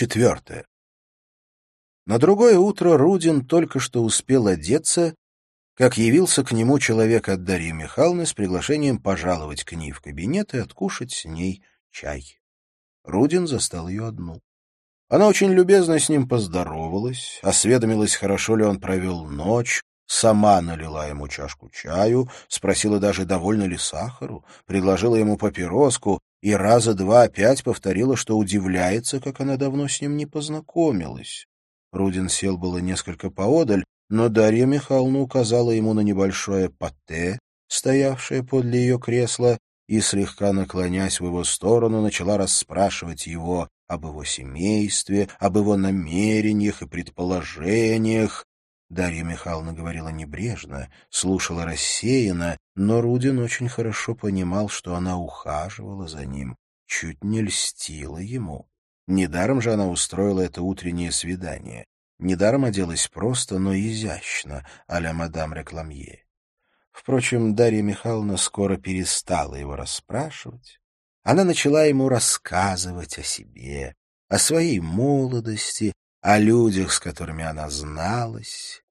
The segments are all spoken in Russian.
Четвертое. На другое утро Рудин только что успел одеться, как явился к нему человек от Дарьи Михайловны с приглашением пожаловать к ней в кабинет и откушать с ней чай. Рудин застал ее одну. Она очень любезно с ним поздоровалась, осведомилась, хорошо ли он провел ночь, сама налила ему чашку чаю, спросила даже, довольно ли сахару, предложила ему папироску и раза два опять повторила, что удивляется, как она давно с ним не познакомилась. Рудин сел было несколько поодаль, но Дарья Михайловна указала ему на небольшое патте, стоявшее подле ее кресла, и, слегка наклонясь в его сторону, начала расспрашивать его об его семействе, об его намерениях и предположениях. Дарья Михайловна говорила небрежно, слушала рассеянно, но Рудин очень хорошо понимал, что она ухаживала за ним, чуть не льстила ему. Недаром же она устроила это утреннее свидание. Недаром оделась просто, но изящно, а-ля мадам Рекламье. Впрочем, Дарья Михайловна скоро перестала его расспрашивать. Она начала ему рассказывать о себе, о своей молодости, о людях, с которыми она зналась.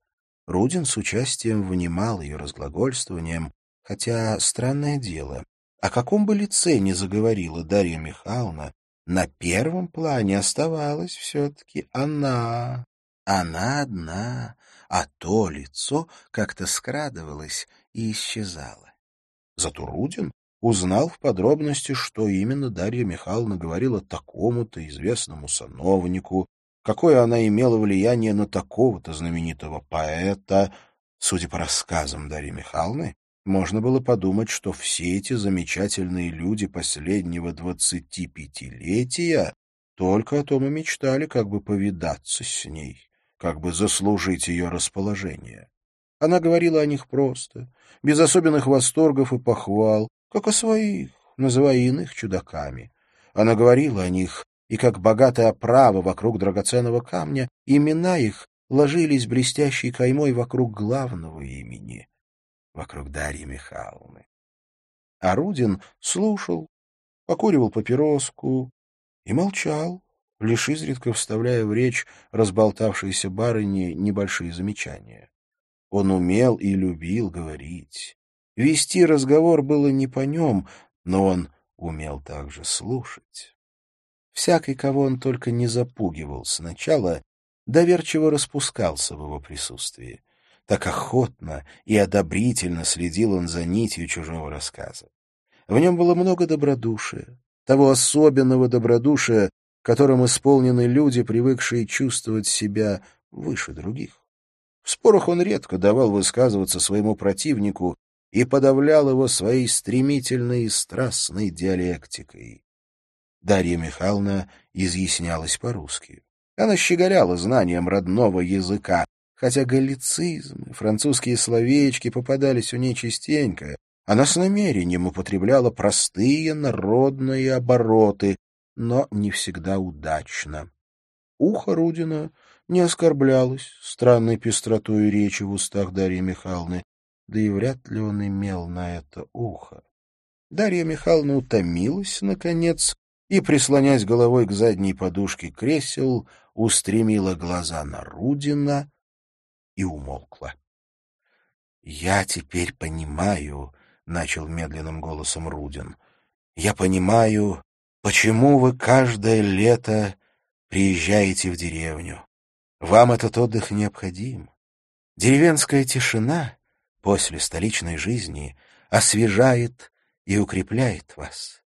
Рудин с участием внимал ее разглагольствованием, хотя, странное дело, о каком бы лице ни заговорила Дарья Михайловна, на первом плане оставалась все-таки она. Она одна, а то лицо как-то скрадывалось и исчезало. Зато Рудин узнал в подробности, что именно Дарья Михайловна говорила такому-то известному сановнику, какое она имела влияние на такого-то знаменитого поэта. Судя по рассказам Дарьи Михайловны, можно было подумать, что все эти замечательные люди последнего двадцатипятилетия только о том и мечтали, как бы повидаться с ней, как бы заслужить ее расположение. Она говорила о них просто, без особенных восторгов и похвал, как о своих, называя иных чудаками. Она говорила о них, и как богатая оправа вокруг драгоценного камня, имена их ложились блестящей каймой вокруг главного имени, вокруг Дарьи Михайловны. А Рудин слушал, покуривал папироску и молчал, лишь изредка вставляя в речь разболтавшейся барыне небольшие замечания. Он умел и любил говорить. Вести разговор было не по нем, но он умел также слушать. Всякий, кого он только не запугивал сначала, доверчиво распускался в его присутствии. Так охотно и одобрительно следил он за нитью чужого рассказа. В нем было много добродушия, того особенного добродушия, которым исполнены люди, привыкшие чувствовать себя выше других. В спорах он редко давал высказываться своему противнику и подавлял его своей стремительной и страстной диалектикой. Дарья Михайловна изъяснялась по-русски. Она щеголяла знанием родного языка, хотя галлицизмы, французские словечки попадались у ней частенько. Она с намерением употребляла простые народные обороты, но не всегда удачно. Ухо Рудина не оскорблялось странной пестротой речи в устах Дарьи Михайловны, да и вряд ли он имел на это ухо. Дарья Михайловна утомилась, наконец, и, прислонясь головой к задней подушке кресел, устремила глаза на Рудина и умолкла. — Я теперь понимаю, — начал медленным голосом Рудин, — я понимаю, почему вы каждое лето приезжаете в деревню. Вам этот отдых необходим. Деревенская тишина после столичной жизни освежает и укрепляет вас.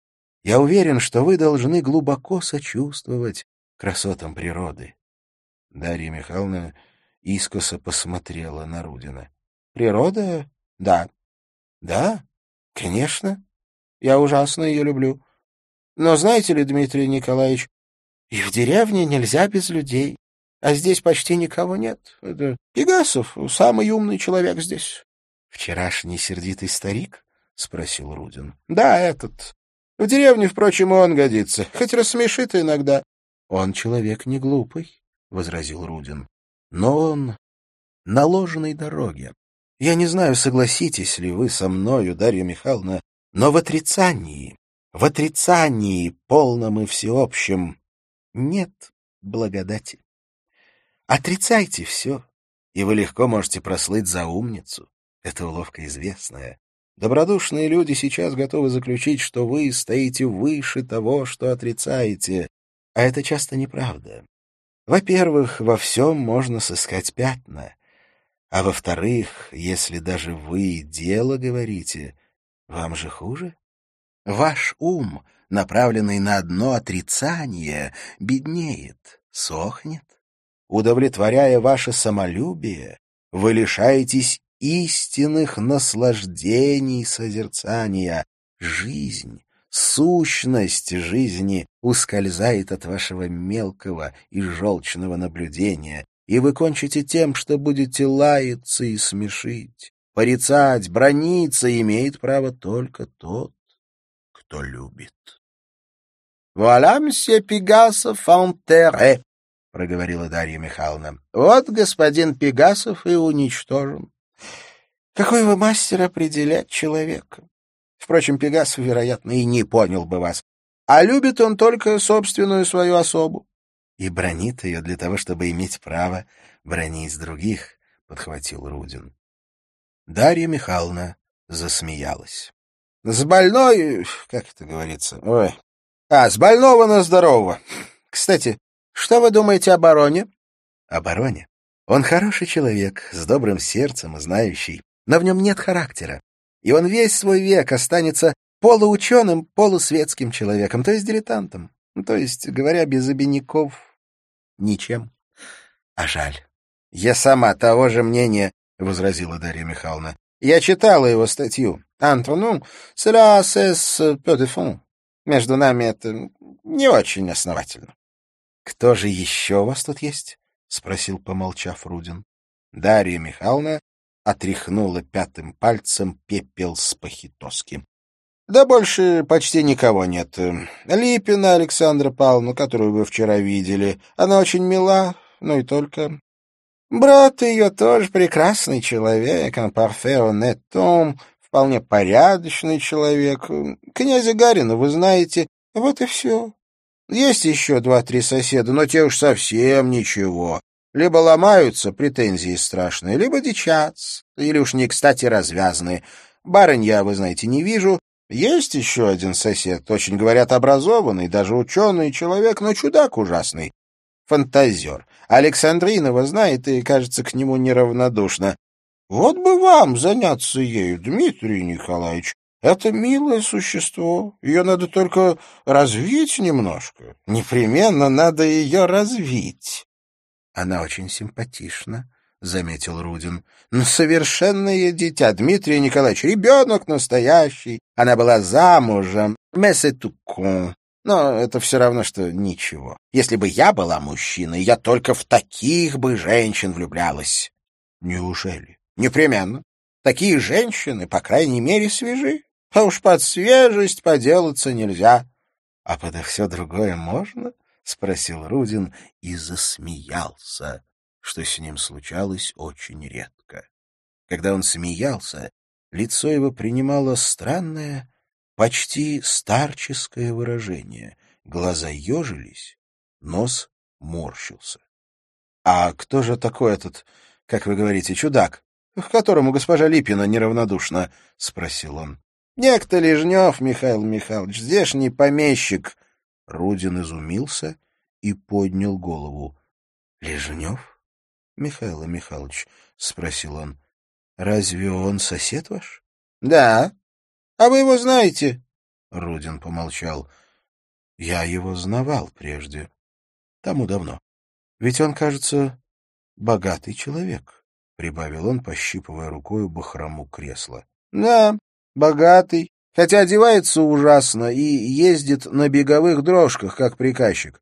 Я уверен, что вы должны глубоко сочувствовать красотам природы. Дарья Михайловна искоса посмотрела на Рудина. — Природа? Да. — Да, конечно. Я ужасно ее люблю. Но знаете ли, Дмитрий Николаевич, и в деревне нельзя без людей. А здесь почти никого нет. Это Пегасов, самый умный человек здесь. — Вчерашний сердитый старик? — спросил Рудин. — Да, этот. В деревне, впрочем, он годится, хоть рассмешит иногда. — Он человек не глупый, — возразил Рудин. — Но он на ложной дороге. Я не знаю, согласитесь ли вы со мною, Дарья Михайловна, но в отрицании, в отрицании, полном и всеобщем, нет благодати. Отрицайте все, и вы легко можете прослыть за умницу. Это уловка известная. Добродушные люди сейчас готовы заключить, что вы стоите выше того, что отрицаете, а это часто неправда. Во-первых, во всем можно сыскать пятна, а во-вторых, если даже вы дело говорите, вам же хуже. Ваш ум, направленный на одно отрицание, беднеет, сохнет. Удовлетворяя ваше самолюбие, вы лишаетесь истинных наслаждений созерцания. Жизнь, сущность жизни ускользает от вашего мелкого и желчного наблюдения, и вы кончите тем, что будете лаяться и смешить. Порицать, брониться имеет право только тот, кто любит. — Вуаля, мсье Пегасов, фонтере, — проговорила Дарья Михайловна. — Вот господин Пегасов и уничтожен. Какой вы мастер определять человека? Впрочем, Пегасов, вероятно, и не понял бы вас. А любит он только собственную свою особу. И бронит ее для того, чтобы иметь право бронить других, — подхватил Рудин. Дарья Михайловна засмеялась. — С больной, как это говорится, ой, а, с больного на здорового. Кстати, что вы думаете о бароне? — О бароне? Он хороший человек, с добрым сердцем и знающий, но в нем нет характера. И он весь свой век останется полуученым, полусветским человеком, то есть дилетантом, то есть, говоря без обиняков, ничем. А жаль. — Я сама того же мнения, — возразила Дарья Михайловна. — Я читала его статью. Антону, cela c'est peu. Между нами это не очень основательно. — Кто же еще у вас тут есть? — спросил, помолчав Рудин. Дарья Михайловна отряхнула пятым пальцем пепел с пахитоски. — Да больше почти никого нет. Липина Александра Павловна, которую вы вчера видели. Она очень мила, но и только. Брат ее тоже прекрасный человек, он парфе том, вполне порядочный человек. Князя Гарина вы знаете, вот и все. Есть еще два-три соседа, но те уж совсем ничего. Либо ломаются, претензии страшные, либо дичатся, или уж не кстати развязаны. Барынь я, вы знаете, не вижу. Есть еще один сосед, очень, говорят, образованный, даже ученый человек, но чудак ужасный. Фантазер. Александринова знает и, кажется, к нему неравнодушна. Вот бы вам заняться ею, Дмитрий Николаевич. Это милое существо. Ее надо только развить немножко. Непременно надо ее развить. Она очень симпатична, — заметил Рудин. — Но совершенное дитя, Дмитрий Николаевич, ребенок настоящий. Она была замужем. Мессе Тукон. Но это все равно, что ничего. Если бы я была мужчиной, я только в таких бы женщин влюблялась. Неужели? Непременно. Такие женщины, по крайней мере, свежи. А уж под свежесть поделаться нельзя. А подо все другое можно? — спросил Рудин и засмеялся, что с ним случалось очень редко. Когда он смеялся, лицо его принимало странное, почти старческое выражение. Глаза ежились, нос морщился. — А кто же такой этот, как вы говорите, чудак, к которому госпожа Липина неравнодушна? — спросил он. — Некто Лежнев, Михаил Михайлович, здешний помещик. Рудин изумился и поднял голову. — Лежнев? — Михаил Михайлович, — спросил он. — Разве он сосед ваш? — Да. А вы его знаете? Рудин помолчал. Я его знавал прежде. Тому давно. Ведь он, кажется, богатый человек, — прибавил он, пощипывая рукою бахрому кресла. — Да, богатый, хотя одевается ужасно и ездит на беговых дрожках, как приказчик.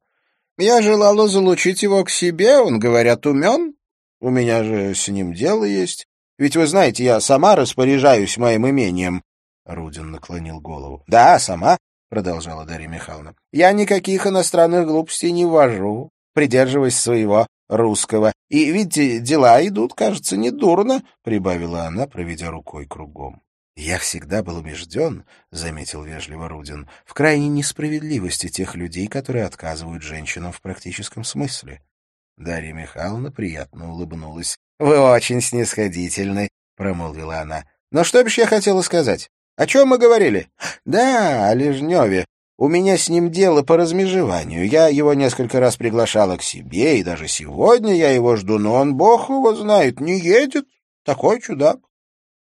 Я желала залучить его к себе, он, говорят, умен. У меня же с ним дело есть. Ведь вы знаете, я сама распоряжаюсь моим имением. Рудин наклонил голову. — Да, сама, — продолжала Дарья Михайловна. — Я никаких иностранных глупостей не вожу, придерживаясь своего русского. И, видите, дела идут, кажется, недурно, — прибавила она, проведя рукой кругом. «Я всегда был убежден, — заметил вежливо Рудин, — в крайней несправедливости тех людей, которые отказывают женщинам в практическом смысле». Дарья Михайловна приятно улыбнулась. «Вы очень снисходительны», — промолвила она. «Но что бишь я хотела сказать? О чем мы говорили?» «Да, о Лежневе. У меня с ним дело по размежеванию. Я его несколько раз приглашала к себе, и даже сегодня я его жду, но он, бог его знает, не едет. Такой чудак.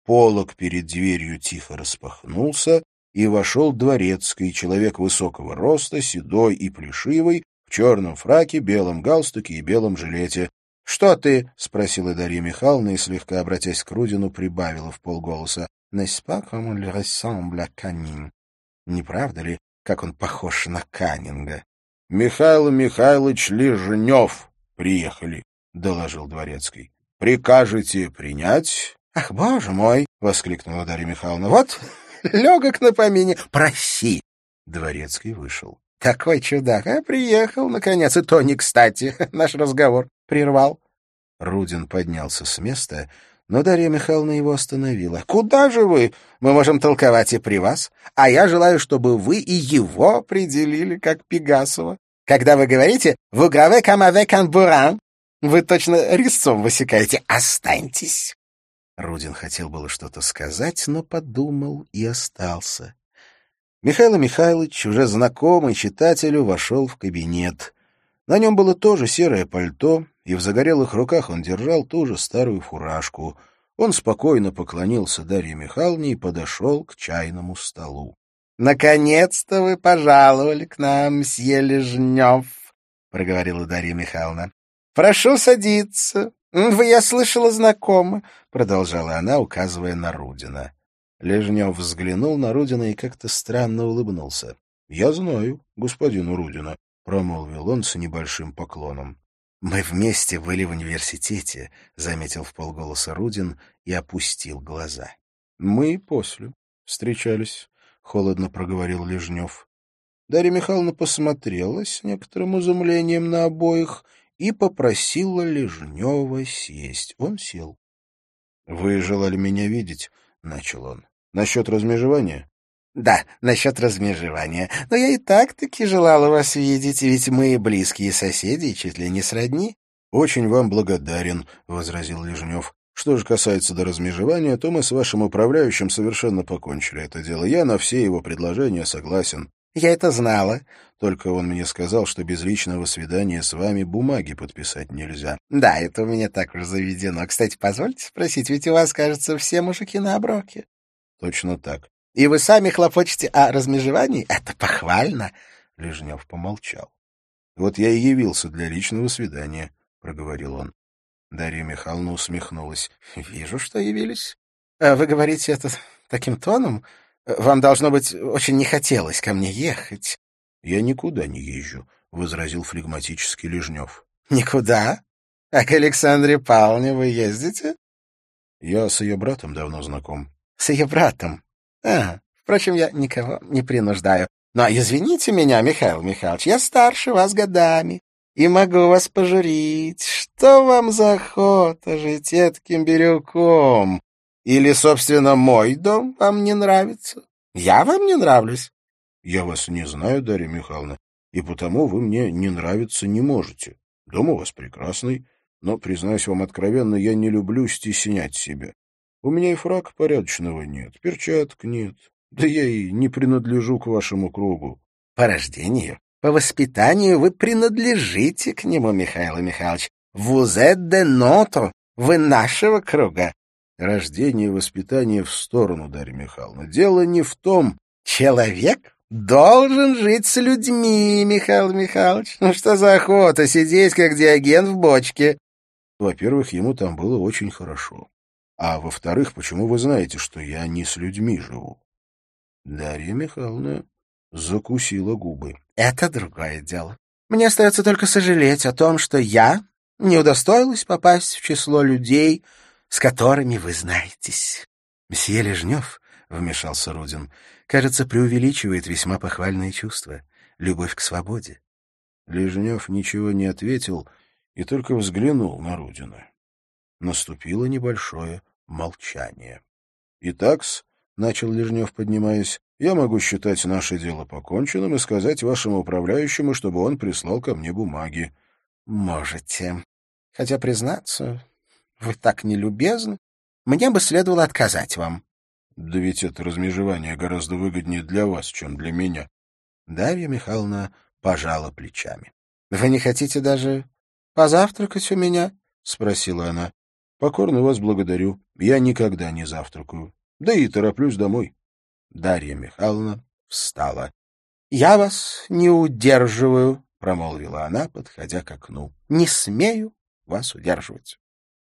Полок перед дверью тихо распахнулся, и вошел дворецкий, человек высокого роста, седой и плешивый, в черном фраке, белом галстуке и белом жилете. — Что ты? — спросила Дарья Михайловна и, слегка обратясь к Рудину, прибавила в полголоса. — Не правда ли, как он похож на Каннинга. — Михаил Михайлович Лежнев приехали, — доложил Дворецкий. — Прикажете принять? — Ах, боже мой! — воскликнула Дарья Михайловна. — Вот легок на помине. Проси! Дворецкий вышел. — Какой чудак! А приехал, наконец, и то не кстати. Наш разговор прервал. Рудин поднялся с места но Дарья Михайловна его остановила. — Куда же вы? Мы можем толковать и при вас. А я желаю, чтобы вы и его определили, как Пегасова. Когда вы говорите «Vous gravez comme avec un bourrin», вы точно резцом высекаете. Останьтесь. Рудин хотел было что-то сказать, но подумал и остался. Михаил Михайлович, уже знакомый читателю, вошел в кабинет. На нем было тоже серое пальто, и в загорелых руках он держал ту же старую фуражку. Он спокойно поклонился Дарье Михайловне и подошел к чайному столу. — Наконец-то вы пожаловали к нам, мсье Лежнев, — проговорила Дарья Михайловна. — Прошу садиться. Вы, я слышала, знакомы, — продолжала она, указывая на Рудина. Лежнев взглянул на Рудина и как-то странно улыбнулся. — Я знаю господину Рудина, — промолвил он с небольшим поклоном. «Мы вместе были в университете», — заметил в полголоса Рудин и опустил глаза. «Мы после встречались», — холодно проговорил Лежнев. Дарья Михайловна посмотрела с некоторым изумлением на обоих и попросила Лежнева сесть. Он сел. — Вы желали меня видеть? — начал он. — Насчет размежевания? Да, насчет размежевания. Но я и так-таки желала вас видеть, ведь мы близкие соседи чуть ли не сродни. — Очень вам благодарен, — возразил Лежнев. — Что же касается до размежевания, то мы с вашим управляющим совершенно покончили это дело. Я на все его предложения согласен. — Я это знала. Только он мне сказал, что без личного свидания с вами бумаги подписать нельзя. — Да, это у меня так уж заведено. Кстати, позвольте спросить, ведь у вас, кажется, все мужики на оброке. — Точно так. И вы сами хлопочете о размежевании? Это похвально. Лежнев помолчал. — Вот я и явился для личного свидания, — проговорил он. Дарья Михайловна усмехнулась. — Вижу, что явились. А вы говорите это таким тоном? Вам, должно быть, очень не хотелось ко мне ехать. — Я никуда не езжу, — возразил флегматически Лежнев. — Никуда? А к Александре Павловне вы ездите? — Я с ее братом давно знаком. — С ее братом? А, впрочем, я никого не принуждаю. Но извините меня, Михаил Михайлович, я старше вас годами и могу вас пожурить. Что вам за охота жить этким бирюком? Или, собственно, мой дом вам не нравится? Я вам не нравлюсь? Я вас не знаю, Дарья Михайловна, и потому вы мне не нравиться не можете. Дом у вас прекрасный, но, признаюсь вам откровенно, я не люблю стеснять себя. У меня и фраг порядочного нет, перчаток нет. Да я и не принадлежу к вашему кругу. По рождению, по воспитанию вы принадлежите к нему, Михаил Михайлович. Êtes de notre, вы нашего круга. Рождение и воспитание в сторону, Дарья Михайловна. Дело не в том... Человек должен жить с людьми, Михаил Михайлович. Ну что за охота сидеть, как диаген в бочке? Во-первых, ему там было очень хорошо. А во-вторых, почему вы знаете, что я не с людьми живу? Дарья Михайловна закусила губы. Это другое дело. Мне остается только сожалеть о том, что я не удостоилась попасть в число людей, с которыми вы знаетесь. Месье Лежнев, — вмешался Рудин, — кажется, преувеличивает весьма похвальные чувства, любовь к свободе. Лежнев ничего не ответил и только взглянул на Рудина. Наступило небольшое молчание. — Итак-с, — начал Лежнев, поднимаясь, — я могу считать наше дело поконченным и сказать вашему управляющему, чтобы он прислал ко мне бумаги. — Можете. Хотя, признаться, вы так нелюбезны. Мне бы следовало отказать вам. — Да ведь это размежевание гораздо выгоднее для вас, чем для меня. Дарья Михайловна пожала плечами. — Вы не хотите даже позавтракать у меня? — спросила она. — Покорно вас благодарю. Я никогда не завтракаю. Да и тороплюсь домой. Дарья Михайловна встала. — Я вас не удерживаю, — промолвила она, подходя к окну. — Не смею вас удерживать.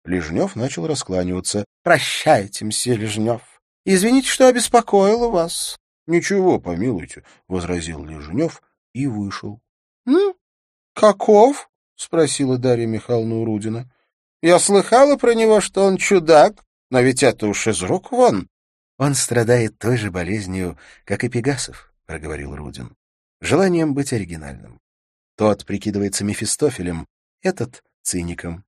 Лежнев начал раскланиваться. — Прощайте, мсье Лежнев. Извините, что обеспокоил вас. — Ничего, помилуйте, — возразил Лежнев и вышел. — Каков? — спросила Дарья Михайловна Урудина. — Я слыхала про него, что он чудак, но ведь это уж из рук вон. — Он страдает той же болезнью, как и Пегасов, — проговорил Рудин. — Желанием быть оригинальным. Тот прикидывается Мефистофелем, этот — циником.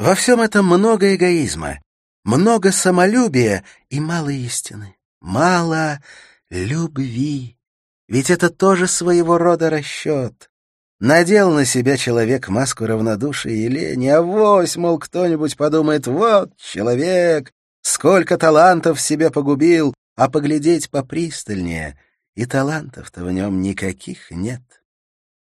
Во всем этом много эгоизма, много самолюбия и мало истины, мало любви. Ведь это тоже своего рода расчет. Надел на себя человек маску равнодушия и лени, а вось, мол, кто-нибудь подумает, вот человек, сколько талантов в себе погубил, а поглядеть попристальнее, и талантов-то в нем никаких нет.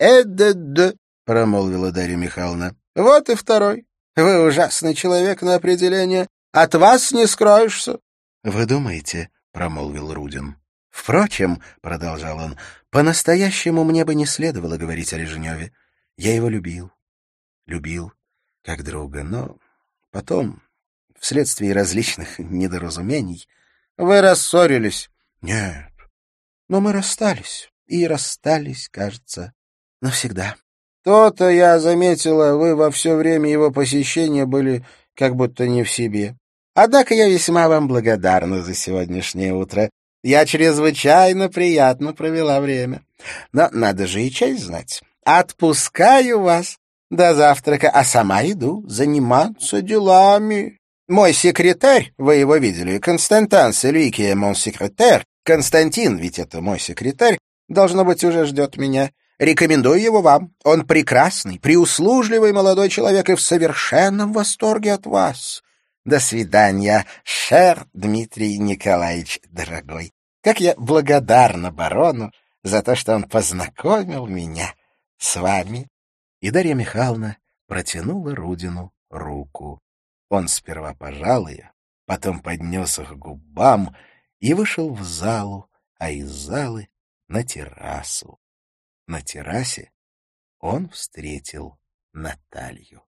«Эд-д-д», — промолвила Дарья Михайловна, — «вот и второй. Вы ужасный человек на определение. От вас не скроешься». «Вы думаете?» — промолвил Рудин. «Впрочем», — продолжал он, — «по-настоящему мне бы не следовало говорить о Лежневе. Я его любил. Любил как друга, но потом, вследствие различных недоразумений...» «Вы рассорились?» «Нет». «Но мы расстались, и расстались, кажется, навсегда». То-то я заметила, вы во все время его посещения были как будто не в себе. Однако я весьма вам благодарна за сегодняшнее утро. Я чрезвычайно приятно провела время. Но надо же и честь знать. Отпускаю вас до завтрака, а сама иду заниматься делами. Мой секретарь, вы его видели, Константин Сельвики, мой секретарь, Константин, ведь это мой секретарь, должно быть, уже ждет меня. Рекомендую его вам. Он прекрасный, приуслужливый молодой человек и в совершенном восторге от вас. До свидания, шер Дмитрий Николаевич, дорогой. Как я благодарна барону за то, что он познакомил меня с вами. И Дарья Михайловна протянула Рудину руку. Он сперва пожал ее, потом поднес их к губам и вышел в залу, а из залы на террасу. На террасе он встретил Наталью.